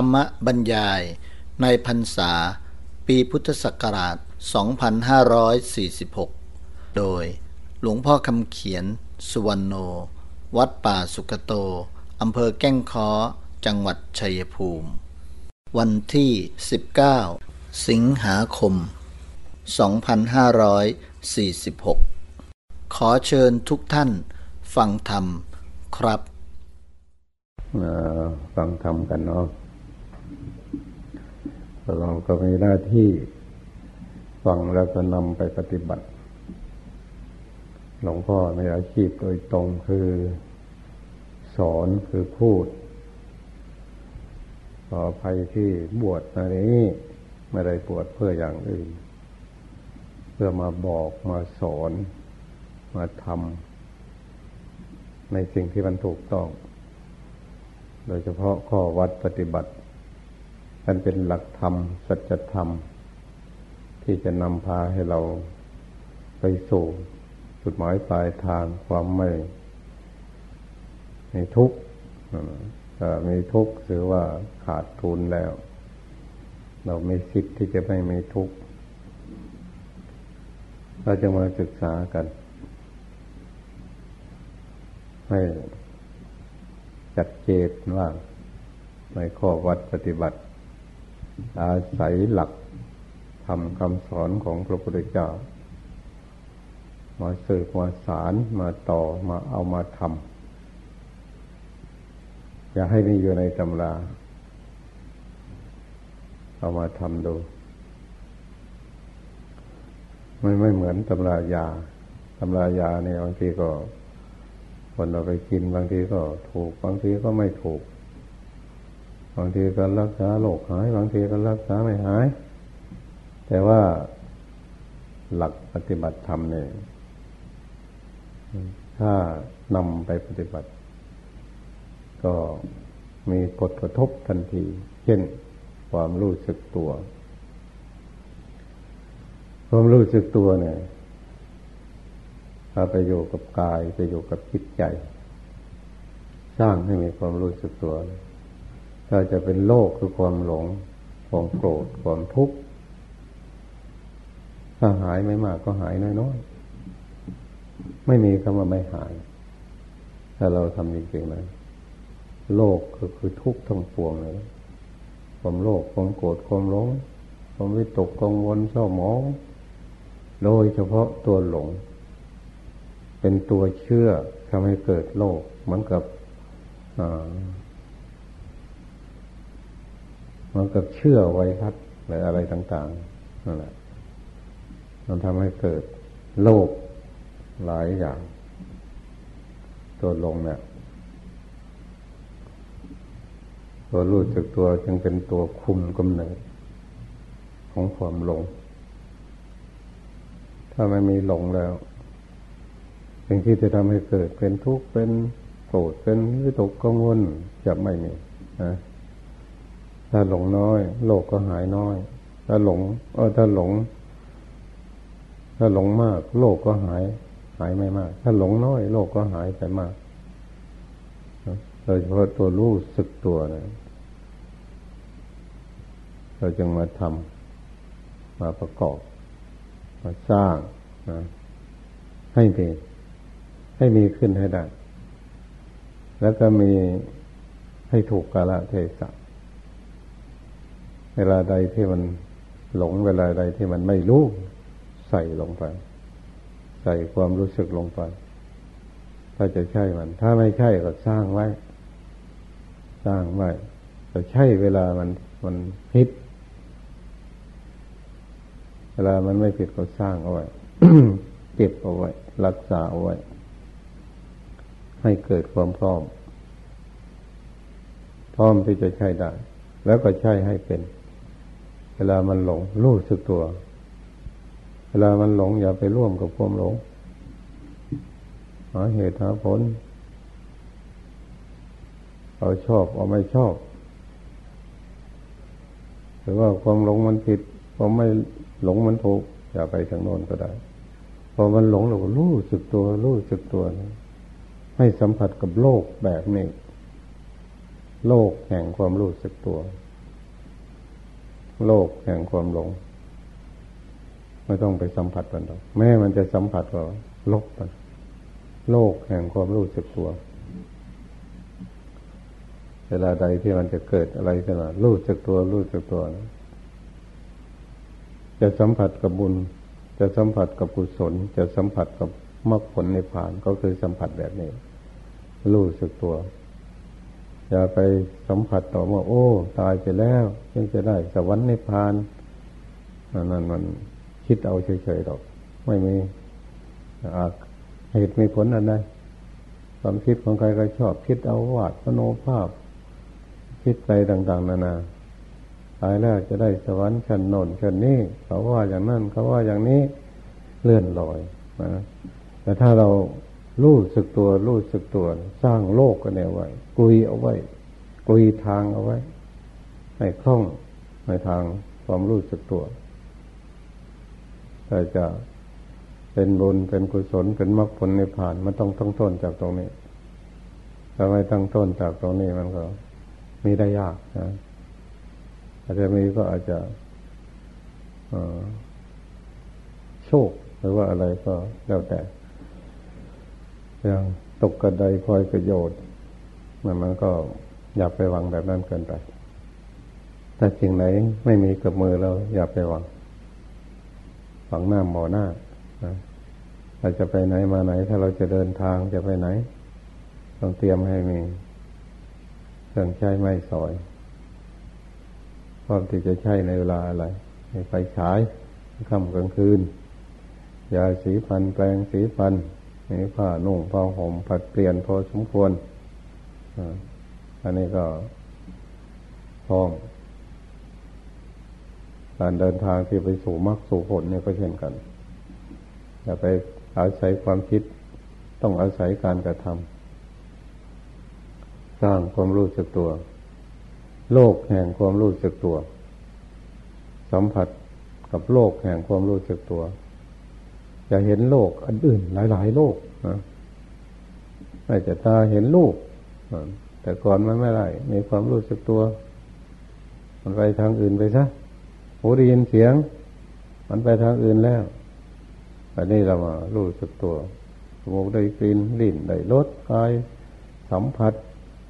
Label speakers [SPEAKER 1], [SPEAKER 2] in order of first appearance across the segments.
[SPEAKER 1] รรมบรรยายในพรรษา ปีพุทธศักราช 2546 โดยหลวงพ่อคำเขียน สุวรรณโน วัดป่าสุกโต อำเภอแก้งค้อ จังหวัดชัยภูมิ วันที่ 19 สิงหาคม 2546 ขอเชิญทุกท่านฟังธรรมครับ
[SPEAKER 2] ฟังธรรมกันเนาะ เราก็มีหน้าที่ฟังแล้วก็นำไปปฏิบัติ หลวงพ่อในอาชีพโดยตรงคือสอนคือพูด ขอภัยที่บวชในนี้ไม่ได้บวชเพื่ออย่างอื่น เพื่อมาบอกมาสอนมาทำในสิ่งที่มันถูกต้อง โดยเฉพาะข้อวัดปฏิบัติ มันเป็นหลักธรรม สัจธรรม ที่จะนำพาให้เราไปสู่จุดหมายปลายทางความไม่ในทุกข์ถ้ามีทุกข์ถือว่าขาดทุนแล้ว เราไม่สิทธิ์ที่จะไม่มีทุกข์เราจะมาศึกษากัน ให้จัดเจตว่าในข้อวัดปฏิบัติ อาศัยหลักทำคำสอนของพระพุทธเจ้า มาสืบมาสารมาต่อมาเอามาทำอย่าให้มีอยู่ในตำรา เอามาทำดูไม่ไม่เหมือนตำรายาตำรายาเนี่ยบางทีก็คนเราไปกินบางทีก็ถูก บางทีก็ไม่ถูก บางทีก็รักษาโรคหาย บางทีก็รักษาไม่หาย แต่ว่าหลักปฏิบัติธรรมเนี่ยถ้านำไปปฏิบัติ ก็มีผลกระทบทันที เช่นความรู้สึกตัว ความรู้สึกตัวเนี่ยถ้าไปอยู่กับกายไปอยู่กับจิตใจ สร้างให้มีความรู้สึกตัวเลย ถ้าจะเป็นโลกคือความหลง ความโกรธ ความทุกข์ ถ้าหายไม่มากก็หายน้อยๆ ไม่มีคำว่าไม่หาย ถ้าเราทำจริงๆนะโลกก็คือทุกข์ทั้งปวงเลย ความโลภ ความโกรธ ความหลง ความวิตกกังวลเศร้าหมอง โดยเฉพาะตัวหลง เป็นตัวเชื่อทำให้เกิดโลก เหมือนกับ มันกับเชื่อไว้รัดหรืออะไรต่างๆนั่นแหละมันทำให้เกิดโลกหลายอย่างตัวลงเนี่ยตัวรู้จักตัวจึงเป็นตัวคุมกำเนิด ของความหลง ถ้าไม่มีหลงแล้วสิ่งที่จะทำให้เกิดเป็นทุกข์เป็นโกรธเป็นวิตกกังวลจะไม่มีนะ ถ้าหลงน้อย โลกก็หายน้อย ถ้าหลง เออถ้าหลง ถ้าหลงมาก โลกก็หาย หายไม่มาก ถ้าหลงน้อย โลกก็หายไปมากโดยเฉพาะตัวรู้สึกตัวนะเราจึงมาทำมาประกอบ มาสร้างนะให้มีให้มีขึ้นให้ได้ แล้วก็มีให้ถูกกาลเทศะ เวลาใดที่มันหลงเวลาใดที่มันไม่รู้ ใส่ลงไป ใส่ความรู้สึกลงไป ถ้าจะใช่มัน ถ้าไม่ใช่ก็สร้างไว้ สร้างไว้แต่ใช่เวลามันมันผิด เวลามันไม่ผิดก็สร้างเอาไว้เก็บเอาไว้ รักษาเอาไว้ ให้เกิดความพร้อม พร้อมที่จะใช้ได้ แล้วก็ใช้ให้เป็น เวลามันหลงรู้สึกตัว เวลามันหลงอย่าไปร่วมกับความหลง หาเหตุหาผล เอาชอบเอาไม่ชอบ หรือว่าความหลงมันผิดความไม่หลงมันถูกอย่าไปทางโน้นก็ได้ พอมันหลงเราก็รู้สึกตัว รู้สึกตัวนะให้สัมผัสกับโลกแบบนี้ โลกแห่งความรู้สึกตัว โลกแห่งความหลง ไม่ต้องไปสัมผัสมันหรอกแม้มันจะสัมผัสก็ลบมันโลกแห่งความรู้สึกตัว เวลาใดที่มันจะเกิดอะไรขึ้นมารู้สึกตัว รู้สึกตัวนะจะสัมผัสกับบุญ จะสัมผัสกับกุศล จะสัมผัสกับมรรคผลในผ่านก็คือสัมผัสแบบนี้ รู้สึกตัว อย่าไปสัมผัสต่อว่า โอ้ ตายไปแล้วยังจะได้สวรรค์ในผ่านนั่นมันคิดเอาเฉยๆหรอก ไม่มีอาเหตุมีผลอะไรความคิดของใครก็ชอบคิดเอาวาดพโนภาพ คิดไปต่าง ๆ นานาตายแล้วจะได้สวรรค์ชั้นโน่นชั้นนี้เขาว่าอย่างนั้นเขาว่าอย่างนี้เลื่อนลอยนะแต่ถ้าเรา รู้สึกตัวรู้สึกตัว สร้างโลกกันเอาไว้ กุยเอาไว้ กุยทางเอาไว้ ให้คล่องในทางความรู้สึกตัวถ้าจะเป็นบุญเป็นกุศลเป็นมรรคผลในผ่านมันต้องตั้งต้นจากตรงนี้ถ้าไม่ตั้งต้นจากตรงนี้มันก็มีได้ยากนะอาจจะมีก็อาจจะโชคหรือว่าอะไรก็แล้วแต่ อย่างตกกระไดพลอยประโยชน์มันมันก็อย่าไปหวังแบบนั้นเกินไป ถ้าสิ่งไหนไม่มีกับมือเราอย่าไปหวัง หวังหน้าหมอหน้าเราจะไปไหนมาไหน ถ้าเราจะเดินทางจะไปไหน ต้องเตรียมให้มีเครื่องใช้ไม้สอยพร้อมที่จะใช้ในเวลาอะไรไฟฉายค่ำกลางคืนยาสีฟันแปลงสีฟัน มีผ้านุ่งผ้าห่มผัดเปลี่ยนพอสมควรอันนี้ก็พร้อมการเดินทางที่ไปสู่มรรคสู่ผลเนี่ยก็เช่นกันอย่าไปอาศัยความคิดต้องอาศัยการกระทำสร้างความรู้สึกตัว โลกแห่งความรู้สึกตัว สัมผัสกับโลกแห่งความรู้สึกตัว จะเห็นโลกอันอื่น หลาย ๆ โลกนะไม่จะตาเห็นลูกแต่ก่อนมันไม่ได้มีความรู้สึกตัว มันไปทางอื่นไปซะหูได้ยินเสียง มันไปทางอื่นแล้วอันนี้เรามารู้สึกตัวสมูกได้กลิ่นลิ่นได้รสกายสัมผัส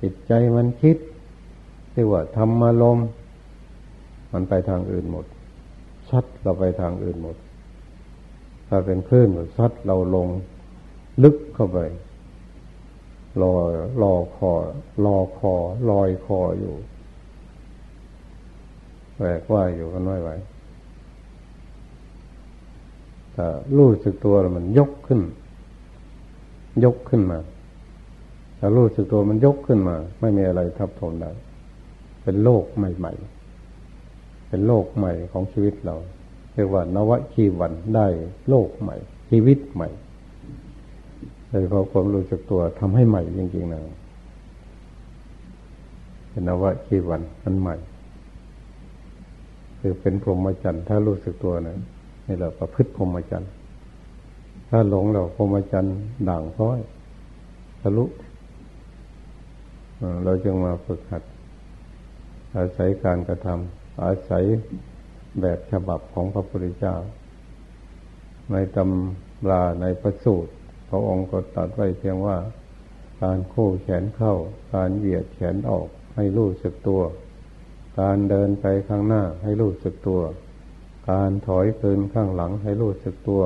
[SPEAKER 2] จิตใจมันคิดที่ว่าทำมาลมมันไปทางอื่นหมดชัดเราไปทางอื่นหมด ถ้าเป็นคลื่นซัดเราลงลึกเข้าไปรอรอคอรอคอลอยคออยู่แหวกว่าอยู่กันไม่ไหวแต่รู้สึกตัวมันยกขึ้น ยกขึ้นมาถ้ารู้สึกตัวมันยกขึ้นมา ไม่มีอะไรทับถมได้เป็นโลกใหม่ ๆ เป็นโลกใหม่ของชีวิตเรา รียกว่านวชีวันได้โลกใหม่ ชีวิตใหม่โดยเพราะความรู้สึกตัวทำให้ใหม่จริงๆนะเป็นนวชีวันอันใหม่ คือเป็นพรหมจรรย์ถ้ารู้สึกตัวนะนี่เราประพฤติพรหมจรรย์ถ้าหลงเราพรหมจรรย์ด่างพ้อยทะลุเราจึงมาฝึกหัด อาศัยการกระทำอาศัย แบบฉบับของพระพุทธเจ้า ในตำราในประสูตร พระองค์ก็ตัดไว้เพียงว่า การโค้แขนเข้า การเหยียดแขนออกให้รู้สึกตัว การเดินไปข้างหน้าให้รู้สึกตัว การถอยคืนข้างหลังให้รู้สึกตัว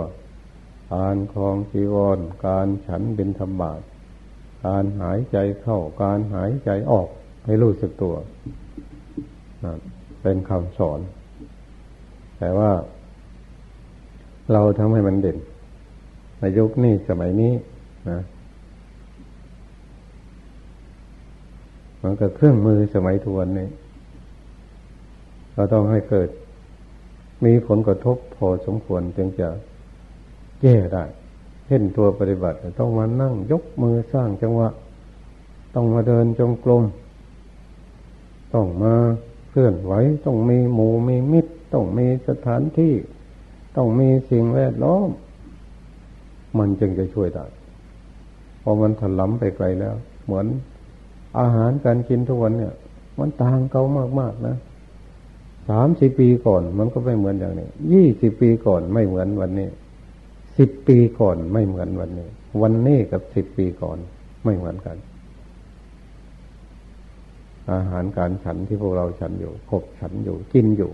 [SPEAKER 2] การคลองจีวร การฉันบินธบาตการหายใจเข้า การหายใจออกให้รู้สึกตัว เป็นคำสอน แต่ว่า เราทำให้มันเด่น ในยุคนี้สมัยนี้นะมันก็เครื่องมือสมัยทวนนี้ เราต้องให้เกิด มีผลกระทบพอสมควรจึงจะแก้ได้เช่นตัวปฏิบัติ ต้องมานั่งยกมือสร้างจังหวะ ต้องมาเดินจงกรม ต้องมาเคลื่อนไหว ต้องมีหมูมีมิตร ต้องมีสถานที่ ต้องมีสิ่งแวดล้อม มันจึงจะช่วยได้พอมันถลำไปไกลแล้ว เหมือนอาหารการกินทุกวันเนี่ย มันต่างเก่ามากๆนะสามสิบปีก่อนมันก็ไม่เหมือนอย่างนี้ยี่สิบปีก่อนไม่เหมือนวันนี้สิบปีก่อนไม่เหมือนวันนี้ วันนี้กับสิบปีก่อนไม่เหมือนกัน อาหารการฉันที่พวกเราฉันอยู่ขบฉันอยู่กินอยู่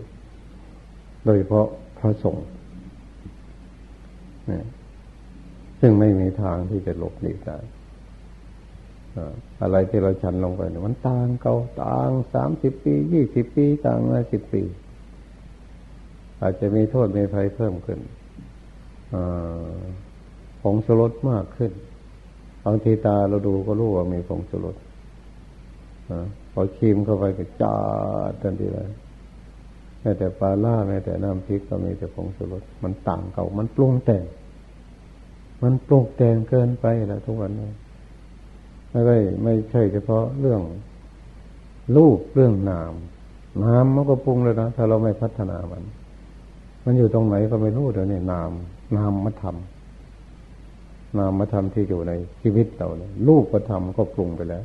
[SPEAKER 2] ดยเฉพาะพระสงฆ์ซึ่งไม่มีทางที่จะหลบหลีกได้อะไรที่เราฉันลงไปเนี่ยมันต่างเก่าต่างสามสิบปียี่สิบปีต่างมาสิบปี อาจจะมีโทษมีภัยเพิ่มขึ้นผงชูรสมากขึ้นบางทีตาเราดูก็รู้ว่ามีผงชูรสพอคีมเข้าไปก็จ้าทันทีเลย แม้แต่ปลาล่าแม้แต่น้ำพริกก็มีแต่ผงชูรสมันต่างเก่ามันปรุงแต่ง มันปรุงแต่งเกินไปแล้วทุกวันนี้ไม่ได้ไม่ใช่เฉพาะเรื่องรูปเรื่องนามนามมันก็ปรุงเลยนะถ้าเราไม่พัฒนามัน มันอยู่ตรงไหนก็ไม่รู้เดี๋ยวนี้นามนามมาทำนามมาทำที่อยู่ในชีวิตเราเนี่ยรูปก็ทำก็ปรุงไปแล้ว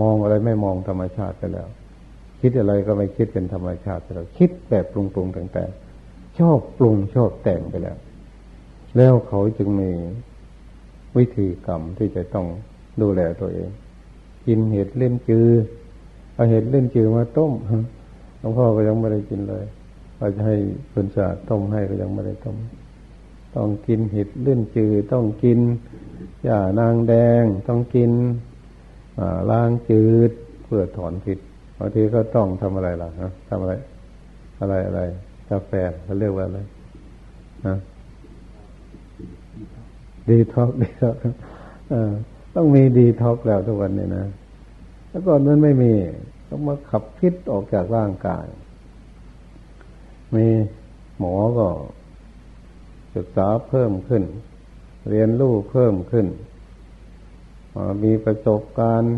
[SPEAKER 2] มองอะไรไม่มองธรรมชาติไปแล้ว คิดอะไรก็ไม่คิดเป็นธรรมชาติไปแล้วคิดแบบปรุงปรุงแต่งแต่ชอบปรุงชอบแต่งไปแล้ว แล้วเขาจึงมีวิธีกรรมที่จะต้องดูแลตัวเอง กินเห็ดเล่นจือเอาเห็ดเล่นจือมาต้มหลวงพ่อก็ยังไม่ได้กินเลยเราจะให้คนสาต้มให้ก็ยังไม่ได้ต้มต้องกินเห็ดเล่นจือต้องกินหญ้านางแดง ต้องกินล้างจืดเพื่อถอนผิด บางทีก็ต้องทำอะไรล่ะฮะทำอะไร อะไรอะไรกาแฟเขาเรียกว่าอะไรนะดีท็อกดีท็อกต้องมีดีท็อกแล้วทุกวันนี้นะแล้วก่อนมันไม่มี ต้องมาขับพิษออกจากร่างกาย มีหมอก็ศึกษาเพิ่มขึ้น เรียนรู้เพิ่มขึ้น มีประสบการณ์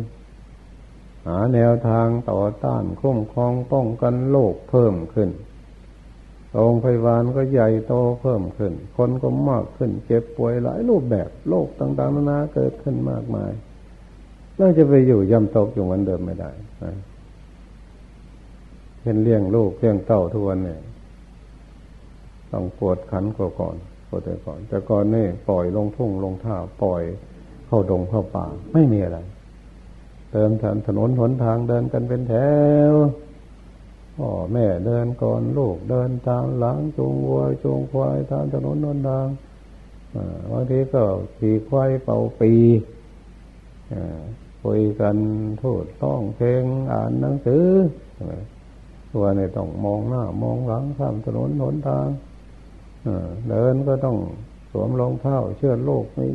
[SPEAKER 2] หาแนวทางต่อต้านคุ้มครองป้องกันโรคเพิ่มขึ้น โรงพยาบาลก็ใหญ่โตเพิ่มขึ้น คนก็มากขึ้น เจ็บป่วยหลายรูปแบบโรคต่างๆนานาเกิดขึ้นมากมายเราจะไปอยู่ย่ำตกอยู่เหมือนเดิมไม่ได้เช่นเลี้ยงลูกเลี้ยงเต้าทุกวันเนี่ยต้องปวดขันกว่าก่อนปวดแต่ก่อน แต่ก่อนนี่ปล่อยลงทุ่งลงท่าปล่อยเข้าดงเข้าป่า ไม่มีอะไร เดินถนนหนทางเดินกันเป็นแถวพ่อแม่เดินก่อนลูกเดินตามหลังจูงวัวจูงควายตามถนนนนทางบางทีก็ขี่ควายเป่าปีคุยกันพูดต้องเพลงอ่านหนังสือตัวเนี่ยต้องมองหน้ามองหลังข้ามถนนหนทางเดินก็ต้องสวมรองเท้าเชื่อโลกนี้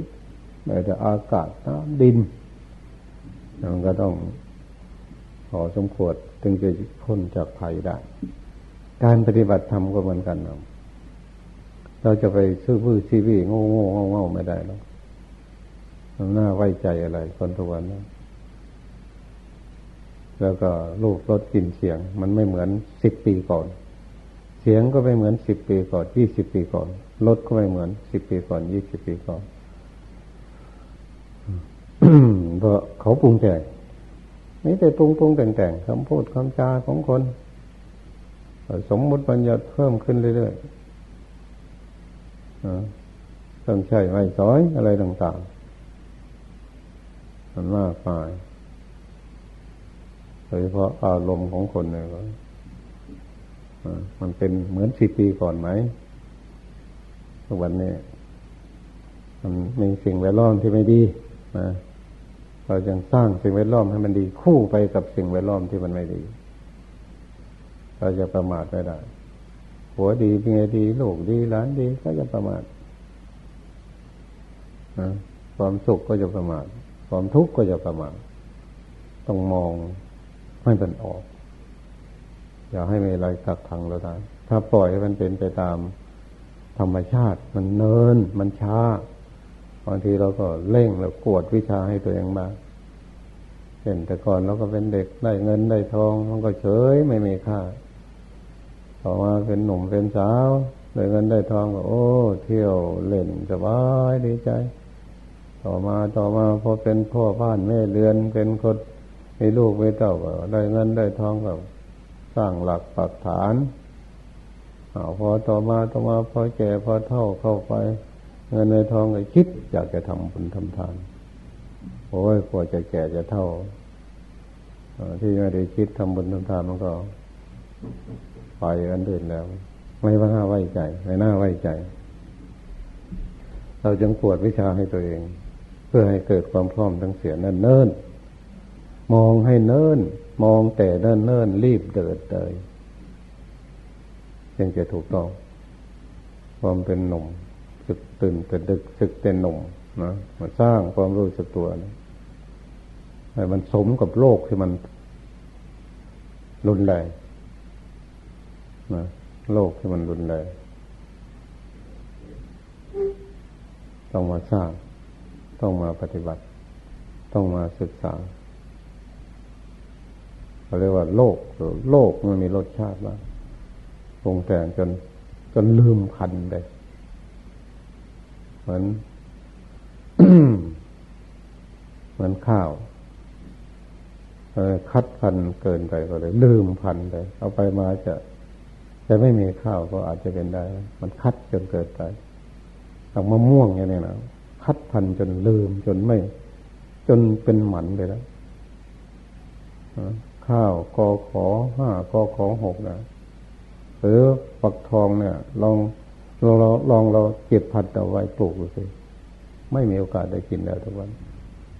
[SPEAKER 2] แต่อากาศน้ำดิน มันก็ต้องพอสมควรถึงจะพ้นจากภัยได้ การปฏิบัติธรรมก็เหมือนกันเราเราจะไปซื้อพื้ซีวีโง่โง่เง่าไม่ได้หรอกมันน่าไว้ใจอะไร คนทุกวันนะแล้วก็รูปรสกลิ่นเสียง มันไม่เหมือนสิบปีก่อน เสียงก็ไม่เหมือนสิบปีก่อนยี่สิบปีก่อนรถก็ไม่เหมือนสิบปีก่อนยี่สิบปีก่อน เพราะเขาปรุงแต่งนี่แต่ปรุงปรุงแต่งแต่งคำพูดคำจาของคนสมมติปัญญาเพิ่มขึ้นเรื่อยๆต้องใช่ไม่สอยอะไรต่างๆมันมากมายโดยเฉพาะอารมณ์ของคนเนี่ยมันเป็นเหมือนสิบปีก่อนไหมวันนี้มันมีสิ่งแวดล้อมที่ไม่ดีนะ เราจึงสร้างสิ่งแวดล้อมให้มันดีคู่ไปกับสิ่งแวดล้อมที่มันไม่ดี เราจะประมาทไม่ได้ หัวดีเมียดีลูกดีหลานดีก็จะประมาทนะความสุขก็จะประมาทความทุกข์ก็จะประมาทต้องมองให้มันออก อย่าให้มีอะไรตักทังเราได้ถ้าปล่อยให้มันเป็นไปตามธรรมชาติ มันเนินมันช้า บางทีเราก็เร่งแล้วกวดวิชาให้ตัวเองมาเห็นแต่ก่อนเราก็เป็นเด็กได้เงินได้ทองมันก็เฉยไม่มีค่าต่อมาเป็นหนุ่มเป็นสาวได้เงินได้ทองก็โอ้ เที่ยวเล่นสบายดีใจ ต่อมาต่อมาพอเป็นพ่อบ้านแม่เรือนเป็นคนมีลูกมีเต้าก็ได้เงินได้ทองก็สร้างหลักปักฐานอาพอต่อมาต่อมาพอแก่พอเท่าเข้าไป เงินในทองก็คิดอยากจะทำบุญทำทานโอ้ยกว่าจะแก่จะเท่าที่ไม่ได้คิดทำบุญทำทานมันก็ไปกันอื่นแล้ว ไม่ว่าน่าไว้ใจไม่น่าไว้ใจ เราจึงปวดวิชาให้ตัวเอง เพื่อให้เกิดความพร้อมทั้งเสียนั่นเนิ่นมองให้เนิ่น มองแต่เนิ่นเนิ่นรีบเดินเลยจึงจะถูกต้อง ความเป็นหนุ่ม สึกตื่นแต่ดึกสึกเป็นหนุ่มนะมาสร้างความรู้สึกตัวนะให้มันสมกับโลกที่มันรุนแรงนะโลกที่มันรุนแรงต้องมาสร้าง ต้องมาปฏิบัติ ต้องมาศึกษาเขาเรียกว่า โลก โลกมันมีรสชาติแล้วปรุงแต่งจนจนลืมพันไป เหมือนเหมือนข้าวคัดพันเกินไปก็เลยลืมพันไปเอาไปมาจะจะไม่มีข้าวก็อาจจะเป็นได้ มันคัดจนเกิดไปอย่างมะม่วงอย่างนี้นะคัดพันจนลืมจนไม่ จนเป็นหมันไปแล้วข้าวกอขอห้ากอขอหกนะหรือปักทองเนี่ยลอง ลองเราลองเราเก็บพันเอาไว้ปลูกดูสิไม่มีโอกาสได้กินแล้วทุกวัน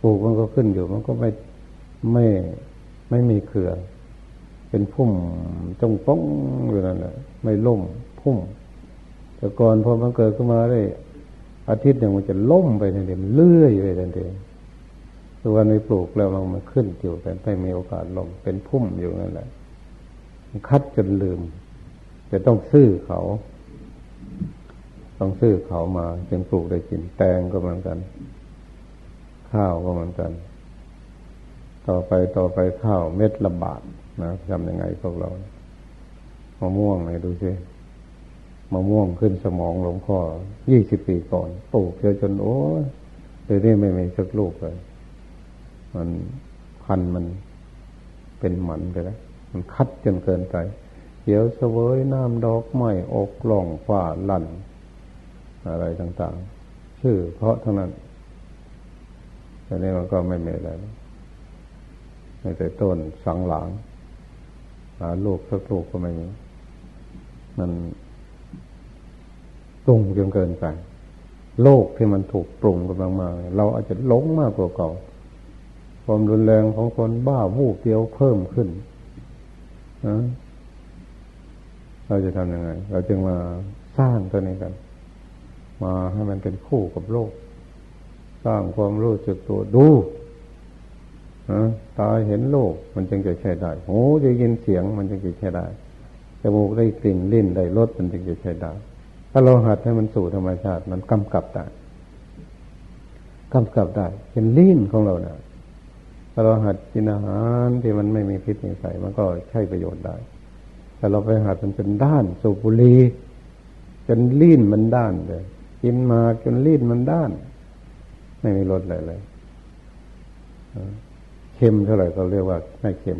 [SPEAKER 2] ปลูกมันก็ขึ้นอยู่ มันก็ไม่ไม่ไม่มีเครือ เป็นพุ่มจงป้องอยู่นั่นแหละไม่ล่มพุ่ม แต่ก่อนพอมันเกิดขึ้นมาได้ อาทิตย์หนึ่งมันจะล่มไปทันทีมันเลื่อยไปทันทีทุกวันไม่ปลูกแล้วมันขึ้นอยู่แต่ไม่มีโอกาสล่มเป็นพุ่มอยู่นั่นแหละคัดจนลืม จะต้องซื้อเขา ต้องซื้อเขามาจึงปลูกได้กินแตงก็เหมือนกัน ข้าวก็เหมือนกัน ต่อไปต่อไปข้าวเม็ดละบาทนะทำยังไงพวกเรามะม่วงไหนดูสิมะม่วงขึ้นสมองหลวงพ่อยี่สิบปีก่อนปลูกเยอะจนโอ้เดี๋ยวนี้ไม่มีสักลูกเลย มันพันมันเป็นหมันไปแล้ว มันคัดจนเกินไปเดี๋ยวเสวยน้ำดอกไม้อกล่องฝ้าลั่น อะไรต่างๆ ชื่อเพราะทั้งนั้นแต่นี้มันก็ไม่มีอะไรไม่แต่ต้นสังหลังหาลูกสักลูกก็ไม่มีมันปรุงจนเกินไป โลกที่มันถูกปรุงกำลังมาเราอาจจะหลงมากกว่าเก่า ความรุนแรงของคนบ้าวูบเดียวเพิ่มขึ้นนะเราจะทำยังไง เราจึงมาสร้างตัวนี้กัน มาให้มันเป็นคู่กับโลก สร้างความรู้สึกตัวดูตาเห็นโลกมันจึงจะใช้ได้หูจะยินเสียงมันจึงจะใช้ได้จมูกได้กลิ่นลิ้นได้รสมันจึงจะใช้ได้ ถ้าเราหัดให้มันสู่ธรรมชาติมันกำกับได้กำกับได้ เป็นลิ้นของเราเนะ่ยถ้าเราหัดกินอาหารที่มันไม่มีพิษมีไฟมันก็ใช้ประโยชน์ได้ แต่เราไปหัดมันเป็นด้านสูบบุหรี่จนลิ้นมันด้านเลย กินมาจนลิ้นมันด้าน ไม่มีรสอะไรเลยเค็มเท่าไหร่ก็เรียกว่าไม่เค็ม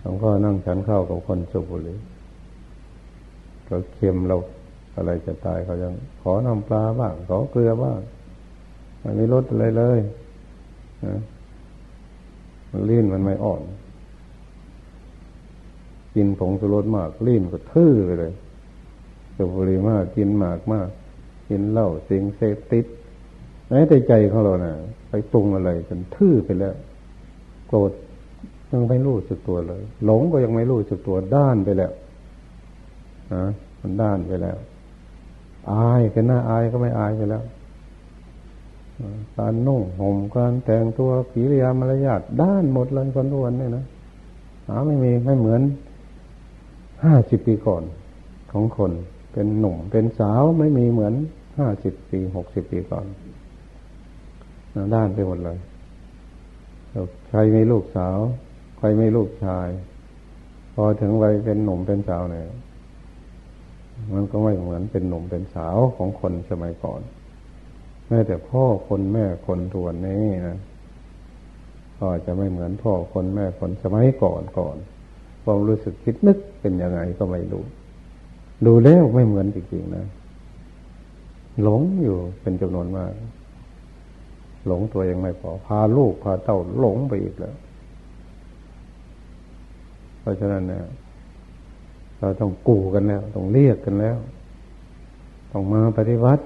[SPEAKER 2] หลวงพ่อนั่งฉันข้าวกับคนสุบุรีเราเค็มเราอะไรจะตายเขายัง ขอน้ำปลาบ้างขอเกลือบ้างไม่มีรสอะไรเลยนะลิ้นมันไม่อ่อน กินผงสุรสมากลิ้นก็ทื่อไปเลย สุบุรีมากกินหมากมาก กินเหล้าสิ่งเสพติดแม้แต่ใจของเรานะ่ะ ไปปรุงอะไรจนทื่อไปแล้วโกรธยังไม่รู้สึกตัวเลย หลงก็ยังไม่รู้สึกตัวด้านไปแล้วนะมันด้านไปแล้ว อายกันหน้าอายก็ไม่อายไปแล้วการนุ่งห่มการแต่งตัวผีริยามารยาทด้านหมดเลยคนทุกวันเนี่ยนะหาไม่มีไม่เหมือนห้าสิบปีก่อนของคน เป็นหนุ่ม เป็นสาวไม่มีเหมือนห้าสิบปีหกสิบปีก่อนด้านไปหมดเลยใครมีลูกสาว ใครไม่ลูกชาย พอถึงวัยเป็นหนุ่มเป็นสาวเนี่ยมันก็ไม่เหมือนเป็นหนุ่มเป็นสาวของคนสมัยก่อนแม้แต่พ่อคนแม่คนทวนนี้นะก็จะไม่เหมือนพ่อคนแม่คนสมัยก่อนก่อนความรู้สึกคิดนึกเป็นยังไงก็ไม่รู้ ดูแล้วไม่เหมือนจริงๆนะหลงอยู่เป็นจำนวนมาก หลงตัวเองไม่พอ พาลูกพาเต้าหลงไปอีกแล้ว เพราะฉะนั้นเนี่ยเราต้องกู่กันแล้ว ต้องเรียกกันแล้ว ต้องมาปฏิวัติ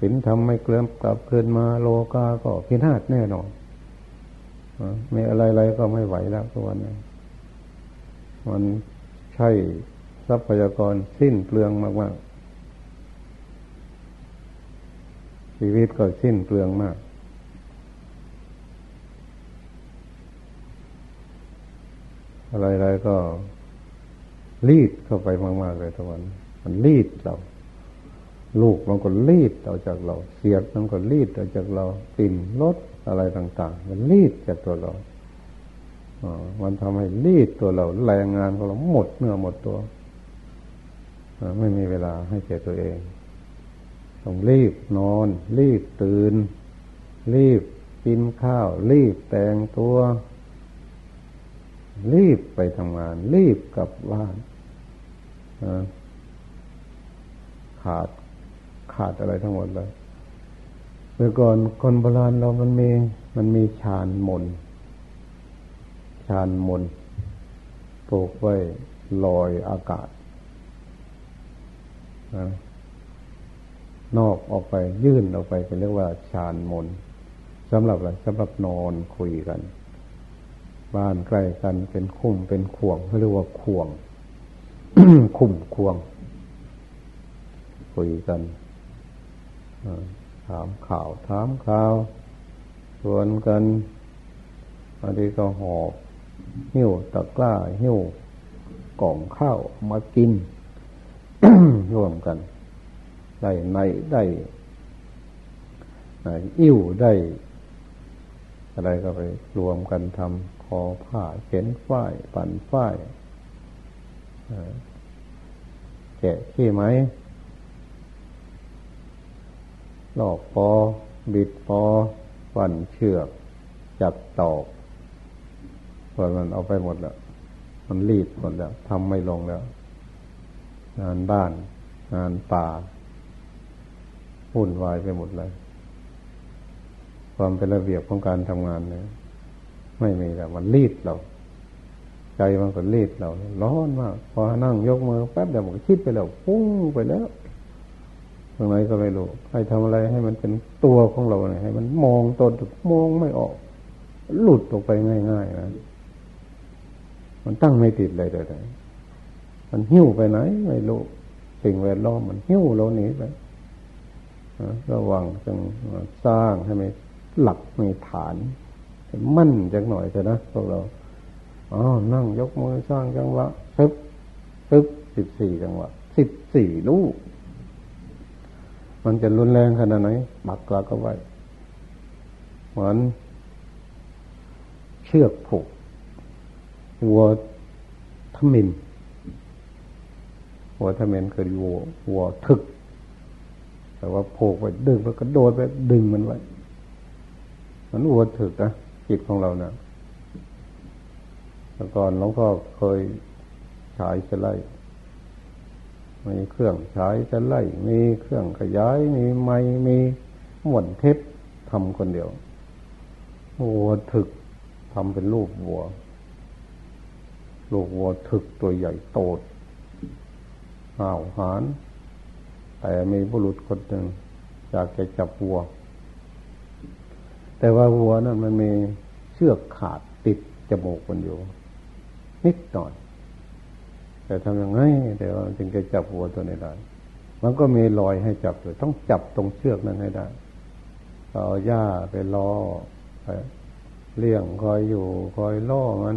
[SPEAKER 2] ศีลทำไม่เกลื่อนกลับคืนมาโลกาก็พินาศแน่นอนไม่อะไรๆก็ไม่ไหวแล้วทุกวันนี้มันใช่ ทรัพยากรสิ้นเปลืองมากๆ ชีวิตก็สิ้นเปลืองมาก อะไรๆก็รีดเข้าไปมากๆเลยทุกวันมันรีดเรา ลูกมันก็รีดเอาจากเรา เสียดมันก็รีดเอาจากเราปิ่นรถอะไรต่าง ๆ มันรีดจากตัวเรามันทำให้รีดตัวเราแรงงานของเราหมดเนื้อหมดตัว ไม่มีเวลาให้แก่ตัวเอง ต้องรีบนอน รีบตื่น รีบกินข้าว รีบแต่งตัว รีบไปทำงาน รีบกลับบ้านขาดขาดอะไรทั้งหมดเลยเมื่อก่อนคนโบราณเรามันมี มันมีฌานมนฌานมนปลูกไว้ลอยอากาศ นอกออกไปยื่นออกไปเป็นเรียกว่าฌานมนสำหรับอะไรสำหรับนอนคุยกัน บ้านใกล้กันเป็นคุ้มเป็นข่วงเขาเรียกว่าข่วง คุ้มควง คุยกันถามข่าว ถามข่าวชวนกันบางทีก็หอบ หิ้วตะกร้า หิ้วกล่องข้าวมากิน ร่วมกัน ได้ในได้อิ่วได้ อะไรก็ไปรวมกันทำคอผ้าเข็นฝ้ายปั่นฝ้ายแกะขี้ไหมลอกปอ บิดปอปั่นเชือก จับตอกส่วนมันเอาไปหมดแล้ว มันรีดหมดแล้วทำไม่ลงแล้ว งานบ้าน งานป่าวุ่นวายไปหมดเลย ความเป็นระเบียบของการทำงานเนี่ยไม่มีแล้วมันรีดเรา ใจมันก็รีดเรา ร้อนมาก พอนั่งยกมือแป๊บเดียวมันก็คิดไปแล้วฟุ้งไปแล้วตรงไหนก็ไม่รู้ให้ทำอะไรให้มันเป็นตัวของเราเนี่ยให้ มันมองตนมองไม่ออก หลุดออกไปง่ายๆนะมันตั้งไม่ติดเลยแต่ มันหิ้วไปไหนไม่รู้สิ่งแวดล้อมมันหิ้วเราหนีไประวังจึงสร้างให้มันหลักมีฐานมั่นจักหน่อยเถอะนะพวกเราอ๋อนั่งยกมือสร้างจังหวะซึบซึบสิบสี่จังหวะสิบสี่ลูก มันจะรุนแรงขนาดไหนบักกลาก็ไว้เหมือนเชือกผูกวัวทมิน วัวทมินคือวัววัวถึก แต่ว่าโผกไปดึงแล้วก็โดดไปดึงมันไว้ มันวัวถึกนะจิตของเราเนะแต่ก่อนหลวงพ่อเคยฉายจะไล่มีเครื่องฉายจะไล่มีเครื่องขยาย มีไม้มีหมวนเทปทำคนเดียววัวถึกทำเป็นรูปวัว ลูกวัวถึกตัวใหญ่โต ห่าวหานแต่มีบุรุษคนหนึ่งอยากจะจับวัว แต่ว่าวัวนั้นมันมีเชือกขาดติดจมูกมันอยู่ นิดหน่อย แต่ทำยังไงแต่ว่าจึงจะจับวัวตัวนี้ได้มันก็มีรอยให้จับเลยต้องจับตรงเชือกนั้นให้ได้เอาหญ้าไปล้อไปเลี้ยงคอยอยู่คอยล่อมัน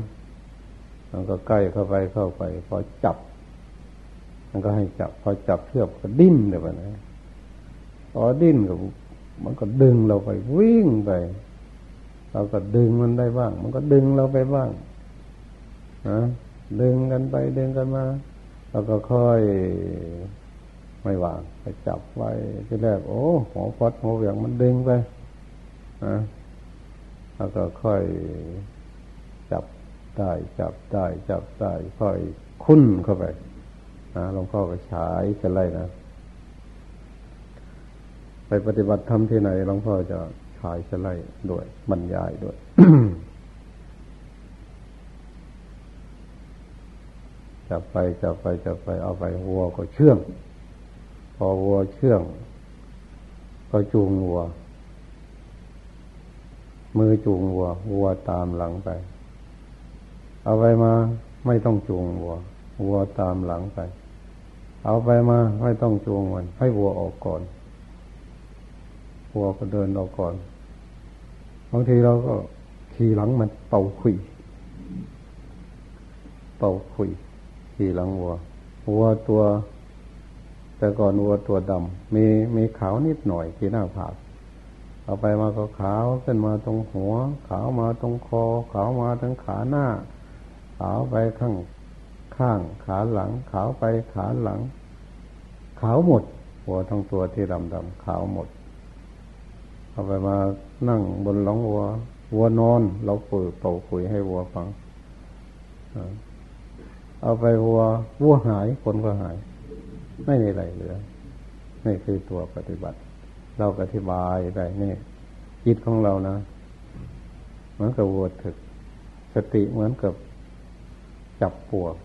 [SPEAKER 2] มันก็ใกล้เข้าไปเข้าไป พอจับ มันก็ให้จับ พอจับเชือกก็ดิ้นเลยไปนะพอดิ้นก็มันก็ดึงเราไปวิ่งไป เราก็ดึงมันได้บ้าง มันก็ดึงเราไปบ้างนะดึงกันไปดึงกันมาเราก็ค่อยไม่วางไปจับไว้ที่แรกโอ้หัวพอดหัวเหวี่ยงมันดึงไปนะแล้วก็ค่อยจับได้จับได้จับได้ค่อยคุ้นเข้าไป นะหลวงพ่อก็ฉายจะไล่นะ ไปปฏิบัติธรรมที่ไหนหลวงพ่อจะฉายจะไล่ด้วยบรรยายด้วยจับไปจับไปจับไปเอาไปวัวก็เชื่อง พอวัวเชื่อง ก็จูงวัว มือจูงวัว วัวตามหลังไป เอาไปมาไม่ต้องจูงวัว วัวตามหลังไป เอาไปมาไม่ต้องจูงมันให้วัวออกก่อน วัวก็เดินออกก่อน บางทีเราก็ขี่หลังมันเป่าขุย เป่าขุย ขี่หลังวัว วัวตัว แต่ก่อนวัวตัวดำมีมีขาวนิดหน่อยที่หน้าผากเอาไปมาก็ขาวขึ้นมาตรงหัว ขาวมาตรงคอ ขาวมาทั้งขาหน้า ขาวไปข้าง ข้างขาหลัง ขาวไปขาหลัง ขาวหมด หัวทั้งตัวที่ดำดำขาวหมด เอาไปมานั่งบนหลังวัว วัวนอน เราเปิดเป่าคุยให้วัวฟังเอาไปวัววัวหายคนก็หาย ไม่มีอะไรเหลือนี่คือตัวปฏิบัติ เราอธิบายได้นี่จิตของเรานะเหมือนกับวัวถึก สติเหมือนกับจับปวก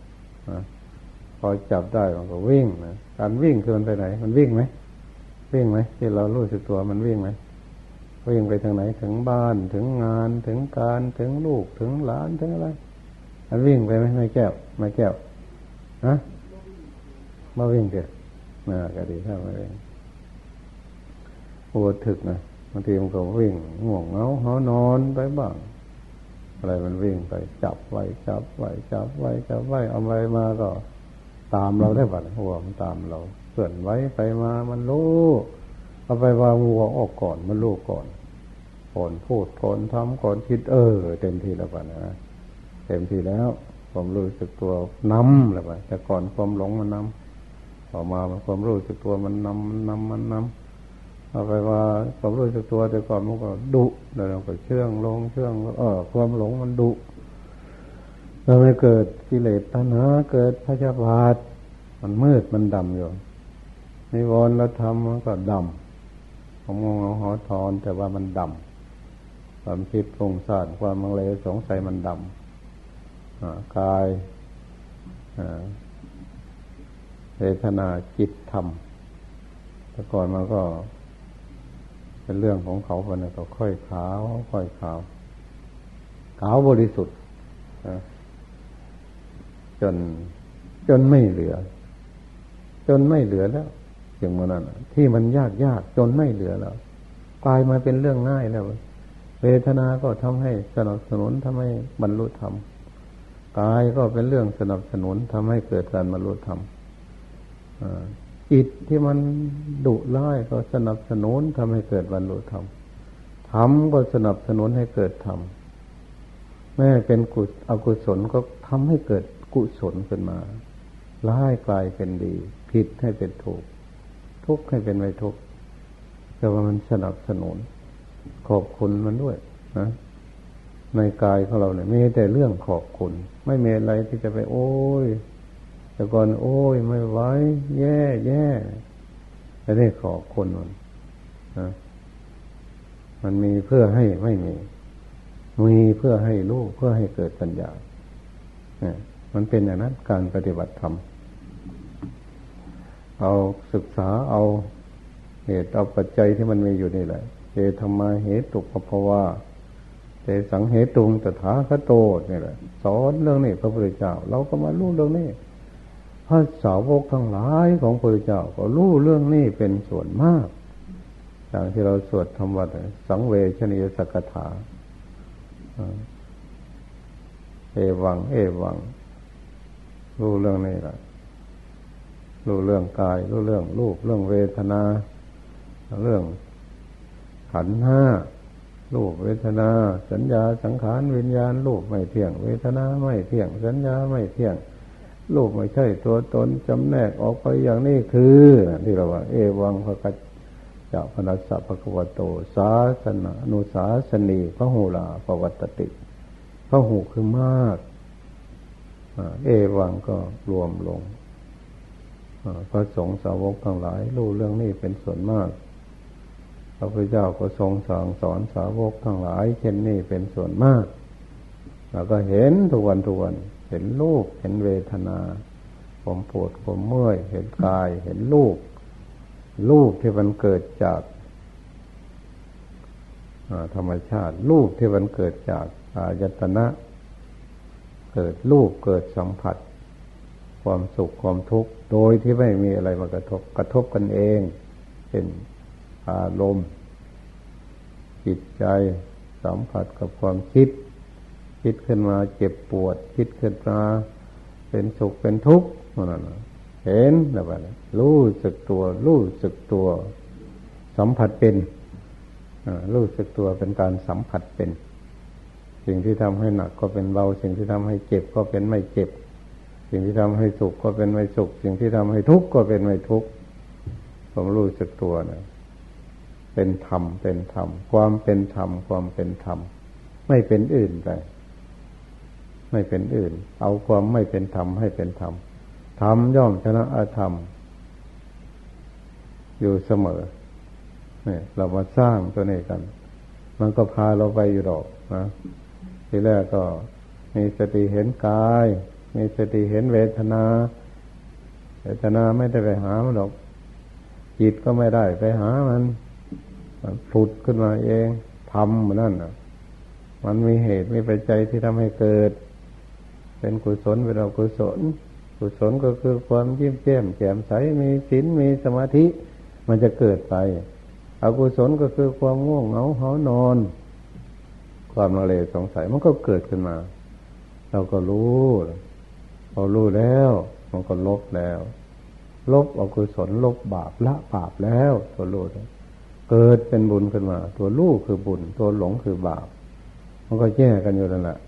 [SPEAKER 2] พอจับได้มันก็วิ่งนะการวิ่งคือมันไปไหน มันวิ่งไหมวิ่งไหมที่เรารู้สึกตัวมันวิ่งไหมวิ่งไปทางไหนถึงบ้านถึงงานถึงการถึงลูกถึงหลานถึงอะไรมันวิ่งไปไหมไม่แก้วไม่แก้วฮะมาวิ่งเกิดมาก็ดีถ้ามาวิ่งปวดถึกนะบางทีมันก็วิ่งง่วงเหงาหอนอนไปบ้าง อะไรมันวิ่งไปจับไว้จับไว้จับไว้จับไว้เอาไว้มาก็ตามเราได้บัดหัวมันตามเราเลื่อนไว้ไปมามันรู้เอาไปวางหัวออกก่อนมันรู้ก่อนก่อนพูดก่อนทำก่อนคิดเออ เต็มที่แล้วบัดนะเต็มที่แล้วความรู้สึกตัวนำแล้วไปแต่ก่อนความหลงมันนำต่อมาความรู้สึกตัวมันนำมันนำมันนำ เอาไปว่าความรู้สึกตัวแต่ก่อนมันก็ดุแล้วเราก็เชื่องลงเชื่องเออความหลงมันดุเราไม่เกิดกิเลสตัณหาเกิดพยาบาทมันมืดมันดำอยู่นิวรณ์เราทำมันก็ดำผมงงหอทอนแต่ว่ามันดำความคิดปรุงสร้างความมังเลสงสัยมันดำกายเวทนาจิตธรรมแต่ก่อนมันก็ เป็นเรื่องของเขาคนนึงก็ค่อยขาว ค่อยขาว ขาวบริสุทธิ์จน จนไม่เหลือ จนไม่เหลือแล้วอย่างเมื่อนั้นที่มันยากยากจนไม่เหลือแล้วกลายมาเป็นเรื่องง่ายแล้วเวทนาก็ทำให้สนับสนุนทำให้บรรลุธรรมกายก็เป็นเรื่องสนับสนุนทำให้เกิดการบรรลุธรรม จิตที่มันดุร้ายก็สนับสนุนทำให้เกิดบรรลุธรรมธรรมก็สนับสนุนให้เกิดธรรมแม้เป็นกุศอกุศลก็ทำให้เกิดกุศลขึ้นมาร้ายกลายเป็นดี ผิดให้เป็นถูก ทุกข์ให้เป็นไม่ทุกข์แต่ว่ามันสนับสนุน ขอบคุณมันด้วยนะในกายของเราเนี่ยมีแต่เรื่องขอบคุณ ไม่มีอะไรที่จะไปโอ้ย แต่ก่อน โอ้ยไม่ไหวแย่แย่แต่นี่ขอคุณมันมันมีเพื่อให้ไม่มี มีเพื่อให้รู้เพื่อให้เกิดปัญญาเนี่ยมันเป็นอย่างนั้นการปฏิบัติธรรมเอาศึกษาเอาเหตุเอาปัจจัยที่มันมีอยู่นี่แหละเจธรรมาเหตุตุภาวาแต่สังเหตุงตถาคโตนี่แหละ สอนเรื่องนี้พระพุทธเจ้า เราก็มารู้เรื่องนี้ พระสาวกทั้งหลายของพระเจ้าก็รู้เรื่องนี้เป็นส่วนมาก อย่างที่เราสวดธรรมวัดสังเวชนียสกถาเอวัง เอวัง รู้เรื่องนี้แหละรู้เรื่องกาย รู้เรื่องรูป เรื่องเวทนา เรื่องขันห้ารูปเวทนา สัญญาสังขารวิญญาณรูปไม่เที่ยง เวทนาไม่เที่ยง สัญญาไม่เที่ยง รูปไม่ใช่ตัวตนจำแนกออกไปอย่างนี้คือที่เราว่า เอวังพระกัจจพนัสสะภควโต สาสนานุสาสนีพระหูลาปวัตติพระหูคือมากเอวังก็รวมลงพระสงฆ์สาวกทั้งหลายรู้เรื่องนี้เป็นส่วนมาก พระพุทธเจ้าก็ทรงสั่งสอนสาวกทั้งหลาย เช่นนี้เป็นส่วนมากเราก็เห็นทุกวันทุกวัน เห็นรูปเห็นเวทนาผมปวดผมเมื่อย เห็นกายเห็นรูปรูปที่มันเกิดจากธรรมชาติรูปที่มันเกิดจากอายตนะ เกิดรูปเกิดสัมผัส ความสุขความทุกข์โดยที่ไม่มีอะไรมากระทบกระทบกันเอง เป็นอารมณ์จิตใจสัมผัสกับความคิด คิดขึ้นมาเจ็บปวด คิดขึ้นมาเป็นสุขเป็นทุกข์นั่นเห็นแล้วไปรู้สึกตัว รู้สึกตัว สัมผัสเป็นรู้สึกตัวเป็นการสัมผัสเป็น สิ่งที่ทำให้หนักก็เป็นเบา สิ่งที่ทำให้เจ็บก็เป็นไม่เจ็บ สิ่งที่ทำให้สุขก็เป็นไม่สุข สิ่งที่ทำให้ทุกข์ก็เป็นไม่ทุกข์ผมรู้สึกตัวนะเป็นธรรมเป็นธรรมความเป็นธรรมความเป็นธรรมไม่เป็นอื่นไป ไม่เป็นอื่น เอาความไม่เป็นธรรมให้เป็นธรรมธรรมย่อมชนะอธรรม อยู่เสมอเนี่ยเรามาสร้างตัวนี้กัน มันก็พาเราไปอยู่ดอกนะทีแรกก็มีสติเห็นกาย มีสติเห็นเวทนา เวทนาไม่ได้ไปหามันหรอก จิตก็ไม่ได้ไปหามันมันผุดขึ้นมาเองทำเหมือนนั่นอะมันมีเหตุมีปัจจัยที่ทำให้เกิด เป็นกุศลเป็นอกุศล กุศลก็คือความยิ้มแย้มแจ่มใสมีศีลมีสมาธิ มันจะเกิดไป อกุศลก็คือความง่วงเหงาหานอน ความละเลสงสัยมันก็เกิดขึ้นมา เราก็รู้พอรู้แล้ว มันก็ลบแล้ว ลบอกุศลลบบาปละบาปแล้วตัวรู้เกิดเป็นบุญขึ้นมา ตัวรู้คือบุญ ตัวหลงคือบาป มันก็แยกกันอยู่นั่นแหละ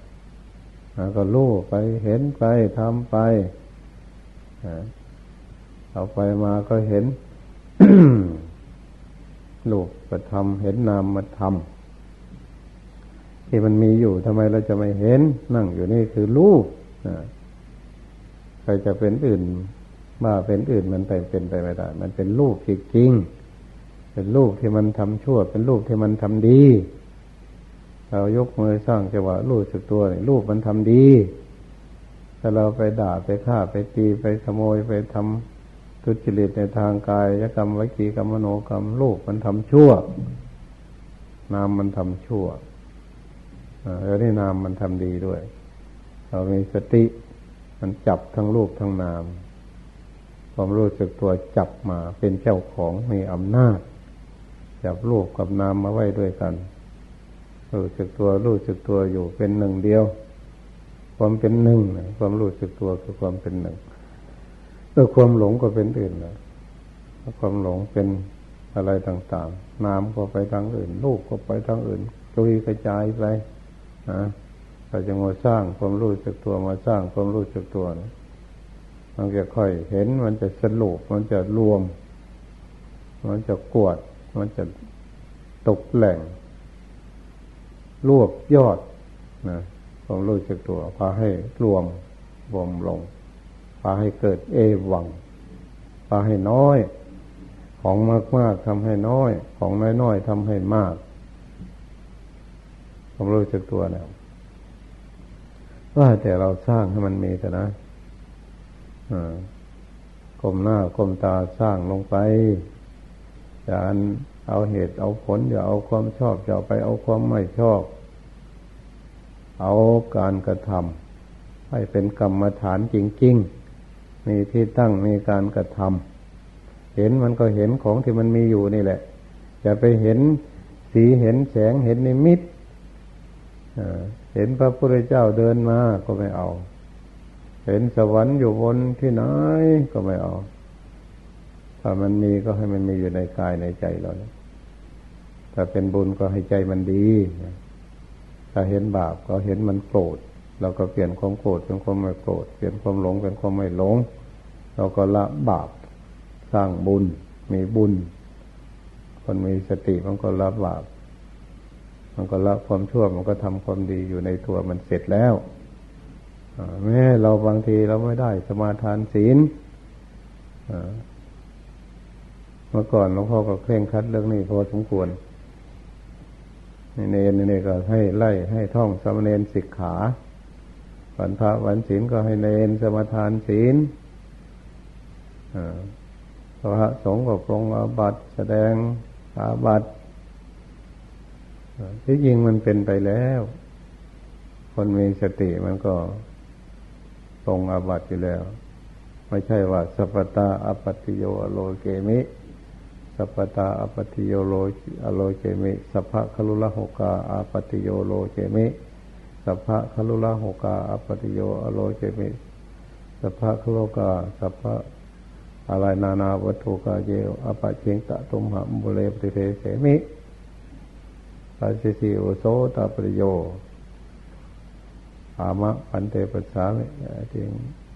[SPEAKER 2] ก็รู้ไปเห็นไปทำไปเอาไปมาก็เห็นลูกมาทำเห็นนามมาทำที่มันมีอยู่ทำไมเราจะไม่เห็น นั่งอยู่นี่คือรูปใครจะเป็นอื่นมาเป็นอื่นมันไปเป็นไปไม่ได้ มันเป็นรูปจริงๆเป็นรูปที่มันทำชั่ว เป็นรูปที่มันทำดี เรายกมือสร้างจังหวะรูปสึกตัวนี่รูปมันทำดี ถ้าเราไปด่าไปฆ่าไปตีไปขโมยไปทำทุจริตในทางกายกรรมวิจีกรรมโนกรรมลูกมันทำชั่ว นามมันทำชั่วแล้วนี่นามมันทำดีด้วย เรามีสติมันจับทั้งรูปทั้งนามความรู้สึกตัวจับมาเป็นเจ้าของมีอำนาจ จับรูปกับนามมาไว้ด้วยกัน รู้สึกตัวรู้สึกตัวอยู่เป็นหนึ่งเดียว ความเป็นหนึ่งความรู้สึกตัวคือความเป็นหนึ่งเออความหลงก็เป็นอื่นนะความหลงเป็นอะไรต่างๆ น้ำก็ไปทางอื่นลูกก็ไปทางอื่นจุยกระจายไปนะเราจะมาสร้างความรู้สึกตัวมาสร้างความรู้สึกตัวนะมันจะค่อยเห็นมันจะสรุปมันจะรวม มันจะกวด มันจะตกแหล่ง รวบยอดนะความรู้สึกตัวพาให้รวมรวมลงพาให้เกิดเอวังพาให้น้อย ของมากมากทำให้น้อย ของน้อยน้อยทำให้มากผมรู้จักตัวแล้วว่าแต่เราสร้างให้มันมีแต่นะกลมหน้ากลมตาสร้างลงไปอย่า เอาเหตุเอาผลอย่าเอาความชอบอย่าไปเอาความไม่ชอบ เอาการกระทำให้เป็นกรรมฐานจริง ๆ มีที่ตั้งมีการกระทำเห็นมันก็เห็นของที่มันมีอยู่นี่แหละอย่าไปเห็นสีเห็นแสงเห็นนิมิตเห็นพระพุทธเจ้าเดินมาก็ไม่เอา เห็นสวรรค์อยู่บนที่ไหนก็ไม่เอา ถ้ามันมีก็ให้มันมีอยู่ในกายในใจเรา ถ้าเป็นบุญก็ให้ใจมันดี ถ้าเห็นบาปก็เห็นมันโกรธ เราก็เปลี่ยนความโกรธเป็นความไม่โกรธ เปลี่ยนความหลงเป็นความไม่หลง เราก็ละบาป สร้างบุญ มีบุญ คนมีสติมันก็ละบาป มันก็ละความชั่ว มันก็ทำความดีอยู่ในตัวมันเสร็จแล้วแม้เราบางทีเราไม่ได้สมาทานศีลเมื่อก่อนหลวงพ่อก็เคร่งคัดเรื่องนี้พอสมควร เนนนี่ก็ให้ไล่ให้ท่องสมเนนสิกขาวันพระวันศีลก็ให้เนนสมาทานศีลพระสงฆ์ก็ปรงอาบัตแสดงอาบัตที่จริงมันเป็นไปแล้ว คนมีสติมันก็ตรงอาบัตอยู่แล้ว ไม่ใช่ว่าสัพตาอปัติโยโลเกมิ สัพตาอปัติโยโลอโลเกมิสัพพะคลุละหกาอปัติโยโลเกมิสัพพะคลุละหกาอปัติโยอโลเกมิสัพพะคลุกาสัพพะอะไรนานาวัตถุกาเยอปะเชิงตะตุมหะมุเลปติเทเสมิปัสสิโอโซตาปริโยอามะปันเตปัสสามิจริง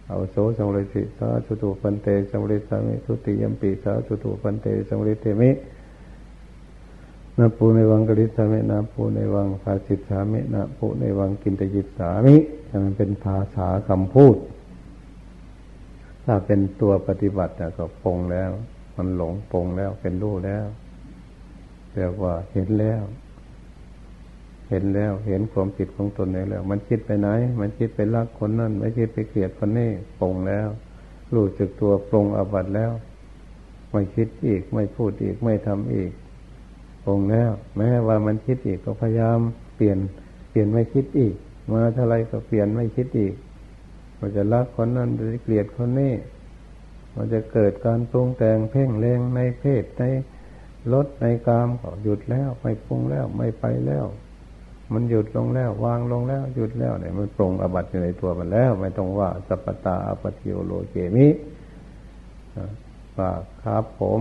[SPEAKER 2] เอาโสสังเรสิสาสุตุปันเตสังเรสามิทุติยมปีสาสุตุปันเตสังเรเทมินาปูในวังกฤษสามินาปูในวังภาสิตสามินาปูในวังกินตจิตสามิมันเป็นภาษาคำพูด ถ้าเป็นตัวปฏิบัติก็ปงแล้ว มันหลงปงแล้วเป็นรู้แล้วเรียกว่าเห็นแล้ว เห็นแล้ว เห็นความผิดของตนเองแล้ว มันคิดไปไหน มันคิดไปรักคนนั่นไม่คิดไปเกลียดคนนี้ปรงแล้วรู้จึกตัวปรงอบัตแล้ว ไม่คิดอีกไม่พูดอีกไม่ทำอีกปรงแล้ว แม้ว่ามันคิดอีกก็พยายามเปลี่ยนเปลี่ยนไม่คิดอีก มาเท่าไรก็เปลี่ยนไม่คิดอีกมันจะรักคนนั้นจะเกลียดคนนี้มันจะเกิดการปรุงแต่งเพ่งเลงในเพศในรถในกามก็หยุดแล้ว ไม่ปรุงแล้วไม่ไปแล้ว มันหยุดลงแล้ว วางลงแล้ว หยุดแล้วเนี่ยมันปรงอบัตอยู่ในตัวมันแล้ว ไม่ต้องว่าสัปตาอปติโอโลเกมิว่าครับผม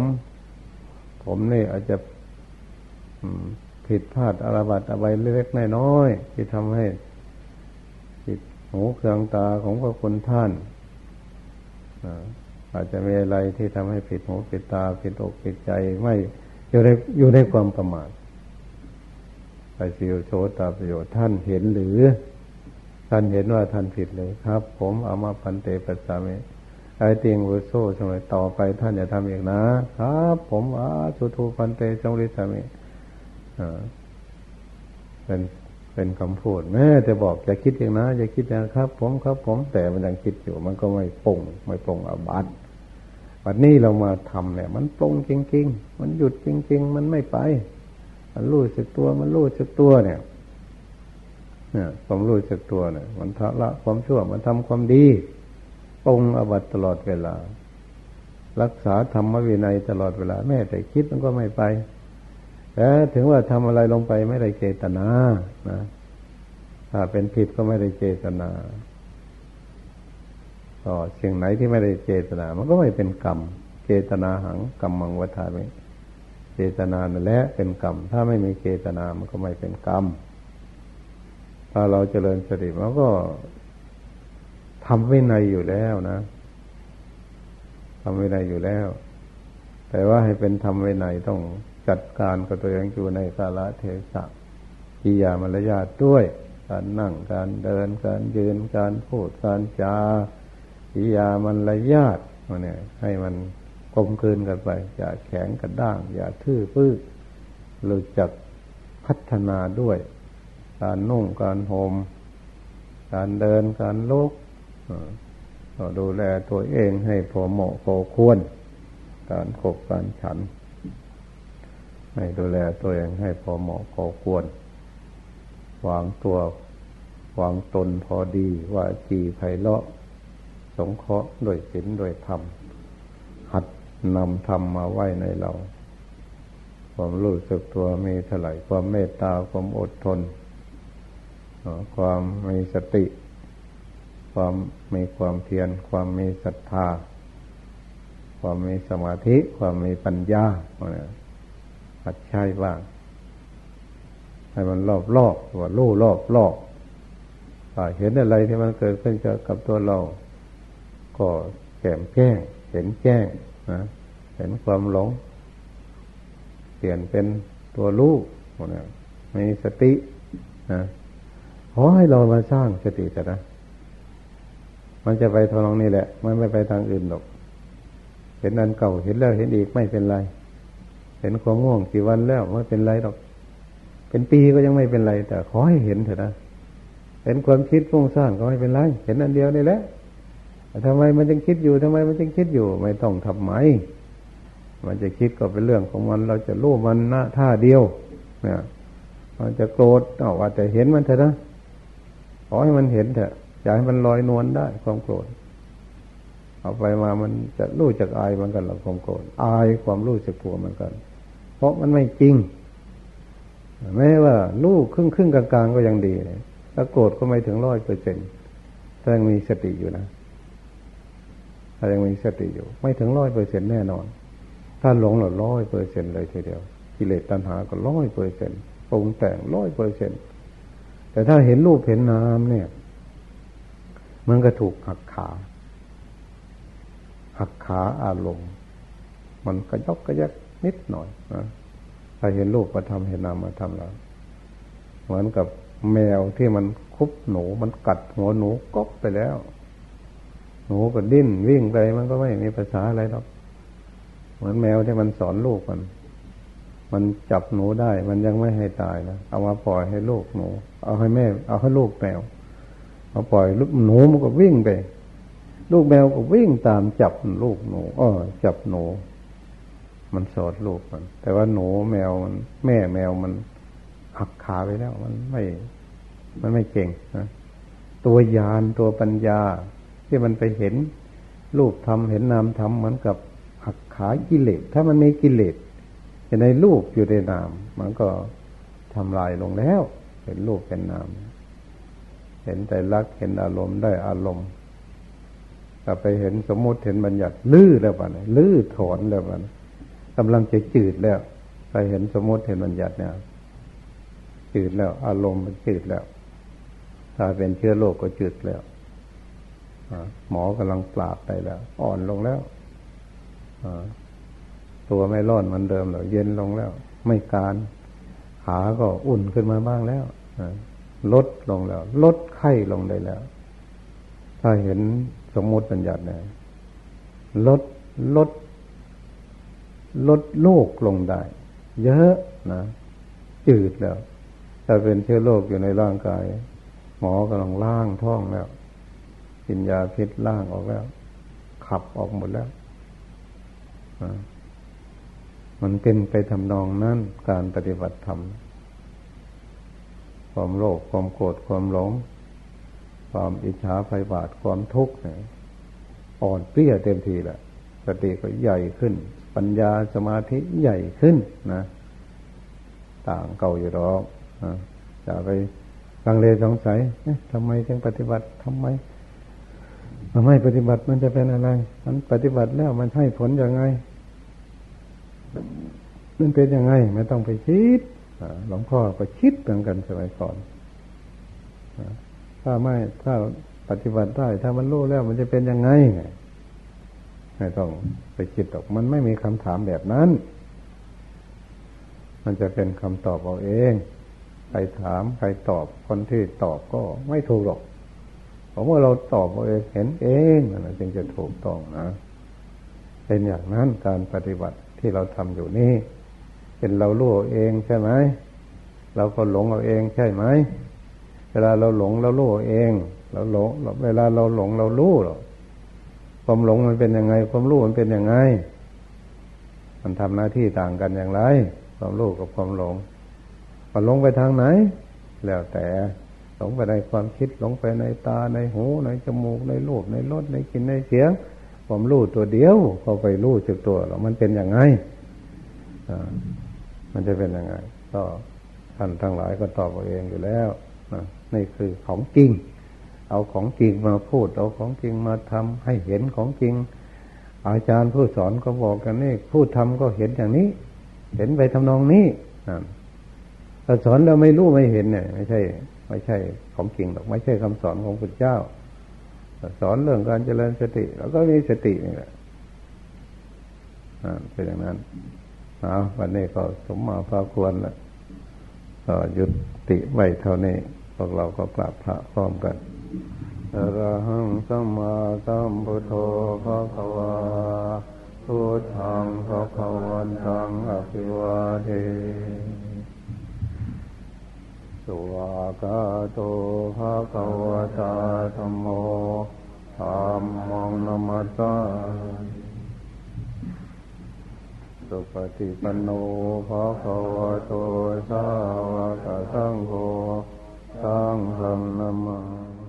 [SPEAKER 2] ผมนี่อาจจะผิดพลาดอาบัตอะไรเล็กๆน้อยๆที่ทำให้ผิดหูเครื่องตาของพระคุณท่านอาจจะมีอะไรที่ทำให้ผิดหูผิดตาผิดอกผิดใจ ไม่อยู่ในอยู่ในความประมาท ไปสิโชตาประโยชน์ท่านเห็นหรือ ท่านเห็นว่าท่านผิดเลยครับ ผมเอามาพันเตปัสสามิไอเตียงวุโซสมัยต่อไปท่านอย่าทำอีกนะ ครับ ผมอาสุทูพันเตจงริสามิเป็นเป็นคำพูดแม่จะบอกอย่าคิดอย่างนะอย่าคิดอย่างครับ ผมครับ ผมแต่มันยังคิดอยู่ มันก็ไม่ปรงไม่ปรงอบัตวันนี้เรามาทำเนี่ย มันปรงจริง ๆ มันหยุดจริง ๆ มันไม่ไป มันรู้สึกตัว มันรู้สึกตัวเนี่ยเนี่ยความรู้สึกตัวเนี่ย มันทะละความชั่วมันทำความดีปองอบัตตลอดเวลา รักษาธรรมวินัยตลอดเวลา แม้แต่คิดมันก็ไม่ไปแต่ถึงว่าทำอะไรลงไปไม่ได้เจตนานะถ้าเป็นผิดก็ไม่ได้เจตนาต่อสิ่งไหนที่ไม่ได้เจตนา มันก็ไม่เป็นกรรม เจตนาหังกรรมมังวัฏามิ เจตนานั่นแหละเป็นกรรม ถ้าไม่มีเจตนามันก็ไม่เป็นกรรม ถ้าเราเจริญสติมันก็ทำวินัยอยู่แล้วนะทำวินัยอยู่แล้ว แต่ว่าให้เป็นทำวินัยต้องจัดการกับตัวเองอยู่ในสาระเทศะกิยามารยาทด้วย การนั่งการเดินการยืนการพูดการจากิยามารยาทเนี่ยให้มัน กลมกลืนกันไป อย่าแข็งกระด้าง อย่าทื่อปื้อรู้จักพัฒนาด้วย การนุ่งการห่มการเดินการลุกดูแลตัวเองให้พอเหมาะพอควร การขบการฉัน ให้ดูแลตัวเองให้พอเหมาะพอควร วางตัววางตนพอดีว่าจีไพเราะ สงเคราะห์ด้วยศีลด้วยธรรม นำธรรมมาไว้ในเรา ความรู้สึกตัวมีเท่าไหร่ความเมตตาความอดทน ความมีสติ ความมีความเพียร ความมีศรัทธา ความมีสมาธิ ความมีปัญญาหัดใช้บ้าง ให้มันรอบรอบว่าลู่รอบรอบเห็นอะไรที่มันเกิดขึ้นกับตัวเรา ก็แก้มแก้ง เห็นแจ้ง เห็นความหลง เปลี่ยนเป็นตัวรู้นะมีสตินะขอให้เรามาสร้างสติแต่นะ มันจะไปทางนี้แหละ มันไม่ไปทางอื่นหรอก เห็นอันเก่าเห็นแล้วเห็นอีกไม่เป็นไร เห็นความง่วงกี่วันแล้วไม่เป็นไรหรอก เป็นปีก็ยังไม่เป็นไร แต่ขอให้เห็นเถอะนะ เห็นความคิดฟุ้งซ่านก็ไม่เป็นไร เห็นอันเดียวนี่แหละ ทำไมมันจึงคิดอยู่ทำไมมันจึงคิดอยู่ ไม่ต้องทำไม มันจะคิดก็เป็นเรื่องของมัน เราจะรู้มันหน้าท่าเดียวเนี่ยมันจะโกรธเอาว่าแต่เห็นมันเถอะนะขอให้มันเห็นเถอะอย่าให้มันลอยนวลได้ ความโกรธเอาไปมามันจะรู้จักอายมันกันหรอความโกรธอายความรู้จักกลัวมันกัน เพราะมันไม่จริงแม้ว่าลูกครึ่งครึ่งกลางๆก็ยังดีถ้าโกรธก็ไม่ถึงร้อยเปอร์เซ็นต์ถ้ายังมีสติอยู่นะ ถ้ายังมีสติอยู่ ไม่ถึงร้อยเปอร์เซ็นต์แน่นอน ถ้าหลงหรอร้อยเปอร์เซ็นต์เลยทีเดียว กิเลสตัณหาก็ร้อยเปอร์เซ็นต์ปรุงแต่งร้อยเปอร์เซ็นต์แต่ถ้าเห็นรูปเห็นนามเนี่ย มันก็ถูกหักขา หักขาอารมณ์มันกระยกกระยักนิดหน่อยนะถ้าเห็นรูปมาทำเห็นนามมาทำแล้ว เหมือนกับแมวที่มันคุบหนูมันกัดหัวหนูก๊อกไปแล้ว หนูก็ดิ้นวิ่งไปมันก็ไม่มีภาษาอะไรหรอกเหมือนแมวที่มันสอนลูกมัน มันจับหนูได้ มันยังไม่ให้ตายนะเอามาปล่อยให้ลูกหนู เอาให้แม่ เอาให้ลูกแมวพอาปล่อยลูกหนูมันก็วิ่งไป ลูกแมวก็วิ่งตามจับลูกหนูอ้อจับหนู มันสอดลูกมัน แต่ว่าหนูแมวมัน แม่แมวมันหักขาไปแล้ว มันไม่ มันไม่เก่งนะตัวยานตัวปัญญา ที่มันไปเห็นรูปทำเห็นนามทำเหมือนกับหักขากิเลส ถ้ามันมีกิเลสอยู่ในรูปอยู่ในนาม มันก็ทำลายลงแล้ว เห็นรูปเป็นนาม เห็นแต่รักเห็นอารมณ์ได้อารมณ์ถ้าไปเห็นสมมติเห็นบัญญัติลื้อแล้วป่ะเนี่ยลื้อถอนแล้วป่ะกำลังจะจืดแล้ว ไปเห็นสมมติเห็นบัญญัติเนี่ยจืดแล้ว อารมณ์มันจืดแล้ว ถ้าเป็นเชื้อโรคก็จืดแล้ว หมอกำลังปราบไปแล้ว อ่อนลงแล้วตัวไม่ร้อนเหมือนเดิมหรอกเย็นลงแล้ว ไม่การ ขาก็อุ่นขึ้นมาบ้างแล้วลดลงแล้ว ลดไข้ลงได้แล้ว ถ้าเห็นสมมติปัญญัติเนี่ยลดลด ลดโรคลงได้ เยอะนะจืดแล้วถ้าเป็นเชื้อโรคอยู่ในร่างกาย หมอกำลังล่างท้องแล้ว กินยาพิษล่างออกแล้ว ขับออกหมดแล้วมันเป็นไปทำนองนั้นการปฏิบัติธรรม ความโลภความโกรธความหลง ความอิจฉาไฟบาทความทุกข์เนี่ยอ่อนเปรี้ยเต็มทีแหละสติก็ใหญ่ขึ้น ปัญญาสมาธิใหญ่ขึ้นนะ ต่างเก่าอยู่หรอกจะไปลังเลสงสัยทำไมจึงปฏิบัติทำไม ทำไมปฏิบัติมันจะเป็นอะไร มันปฏิบัติแล้วมันให้ผลยังไง มันเป็นยังไง ไม่ต้องไปคิดหลวงพ่อก็คิดเหมือนกันสมัยก่อนถ้าไม่ถ้าปฏิบัติได้ ถ้ามันรู้แล้วมันจะเป็นยังไงไม่ต้องไปคิดหรอกมันไม่มีคำถามแบบนั้น มันจะเป็นคำตอบเอาเอง ใครถามใครตอบคนที่ตอบก็ไม่ถูกหรอก เพราะว่าเราตอบเอาเองเห็นเองนั่นจึงจะถูกต้องนะ เป็นอย่างนั้นการปฏิบัติที่เราทำอยู่นี่เป็นเรารู้เองใช่ไหมเราก็หลงเอาเองใช่ไหมเวลาเราหลงเรารู้เอง เราหลงเวลาเราหลงเรารู้หรอความหลงมันเป็นยังไง ความรู้มันเป็นยังไง มันทำหน้าที่ต่างกันอย่างไร ความรู้กับความหลงมันหลงไปทางไหน แล้วแต่ ลงไปในความคิดหลงไปในตาในหูในจมูกในรูปในรสในกลิ่นในเสียงความรู้ตัวเดียวเข้าไปรู้จุดตัวเรามันเป็นอย่างไงมันจะเป็นยังไง ก็ท่านทั้งหลายก็ตอบเองอยู่แล้วนี่คือของจริง เอาของจริงมาพูด เอาของจริงมาทำให้เห็นของจริง อาจารย์ผู้สอนก็บอกกันนี่ผู้ทำก็เห็นอย่างนี้ เห็นไปทำนองนี้ถ้าสอนเราไม่รู้ไม่เห็นเนี่ยไม่ใช่ ไม่ใช่ของจริงหรอกไม่ใช่คำสอนของพระเจ้า สอนเรื่องการเจริญสติเราก็มีสตินี่แหละเป็นอย่างนั้นเอาวันนี้ก็สมมาพาควรแล้วก็ยุติไว้เท่านี้ พวกเราก็กราบพระพร้อมกันอระหังสัมมาสัมพุทโธภะควาพุทธังภะควันตังอภิวาเท สุวากาโตภะคะวะตาธรรมโมธรรมังนมัสสาสุปฏิปันโนภะคะวะโตสาวะกสังโฆสังฆนมัส